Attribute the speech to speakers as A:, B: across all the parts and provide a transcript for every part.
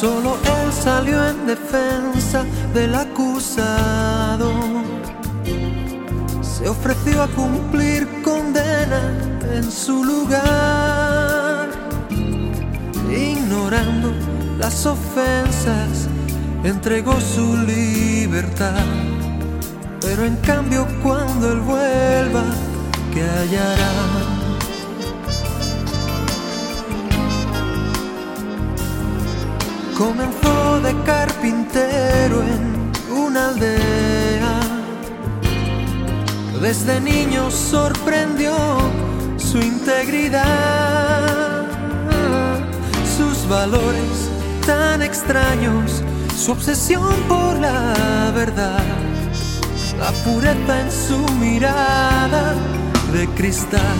A: Solo él salió en defensa del acusado. Se ofreció a cumplir condena en su lugar, ignorando las ofensas, entregó su libertad. Pero en cambio cuando él vuelva, que hallará? Comenzó de carpintero en una aldea. Desde niño sorprendió su integridad, sus valores tan extraños, su obsesión por la verdad, la pureza en su mirada de cristal.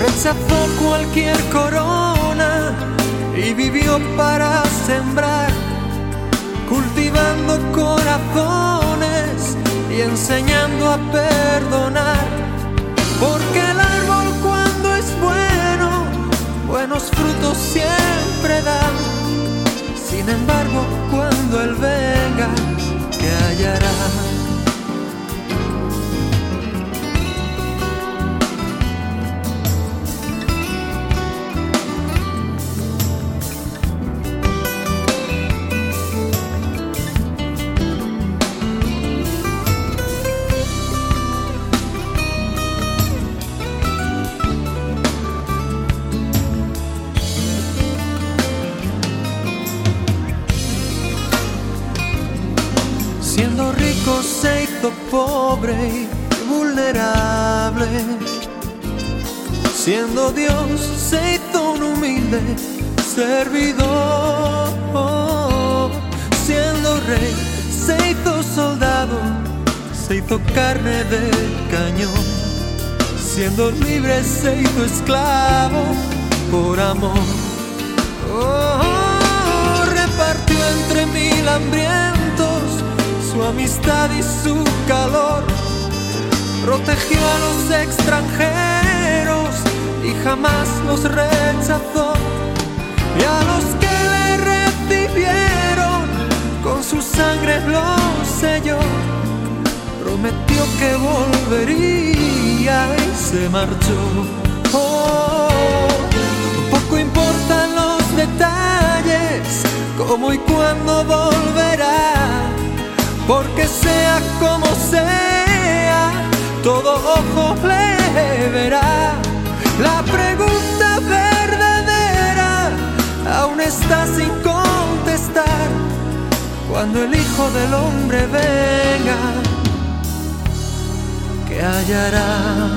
A: Rechazó cualquier corona y vivió para sembrar, cultivando corazones y enseñando a perdonar. Porque el árbol cuando es bueno, buenos frutos siempre da. Sin embargo, cuando Él venga, que hallará? Pobre y vulnerable. Siendo Dios se hizo un humilde servidor. Siendo rey se hizo soldado, se hizo carne de cañón. Siendo libre se hizo esclavo por amor. Oh, repartió entre mil hambrientos su amistad y su calor. Protegió a los extranjeros y jamás los rechazó. Y a los que le recibieron con su sangre los selló. Prometió que volvería y se marchó. Oh, poco importan los detalles, cómo y cuándo volverá porque sea como sea, todo ojo le verá. La pregunta verdadera aún está sin contestar. Cuando el Hijo del Hombre venga, ¿qué hallará?